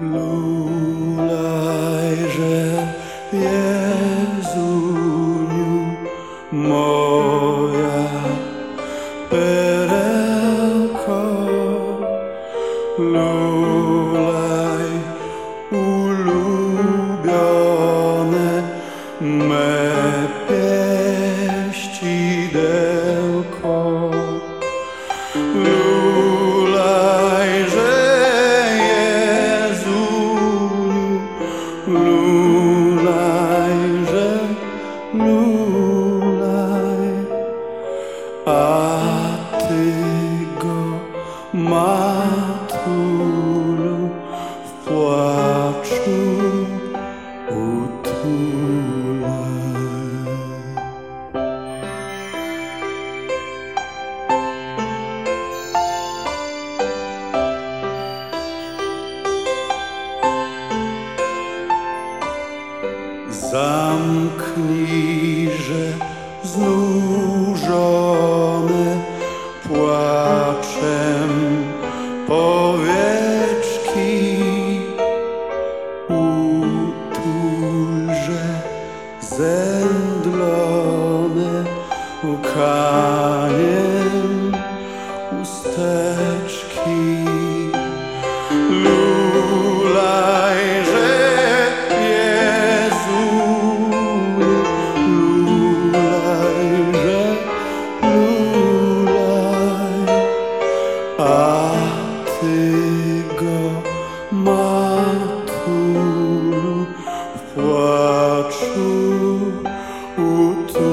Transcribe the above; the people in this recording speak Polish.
Lunajże Jezuniu moja perełko. Lulaj ulubione ty go matulu w płaczu utulaj. Zamknij, że znów zemdlone łkajem. Utulaj.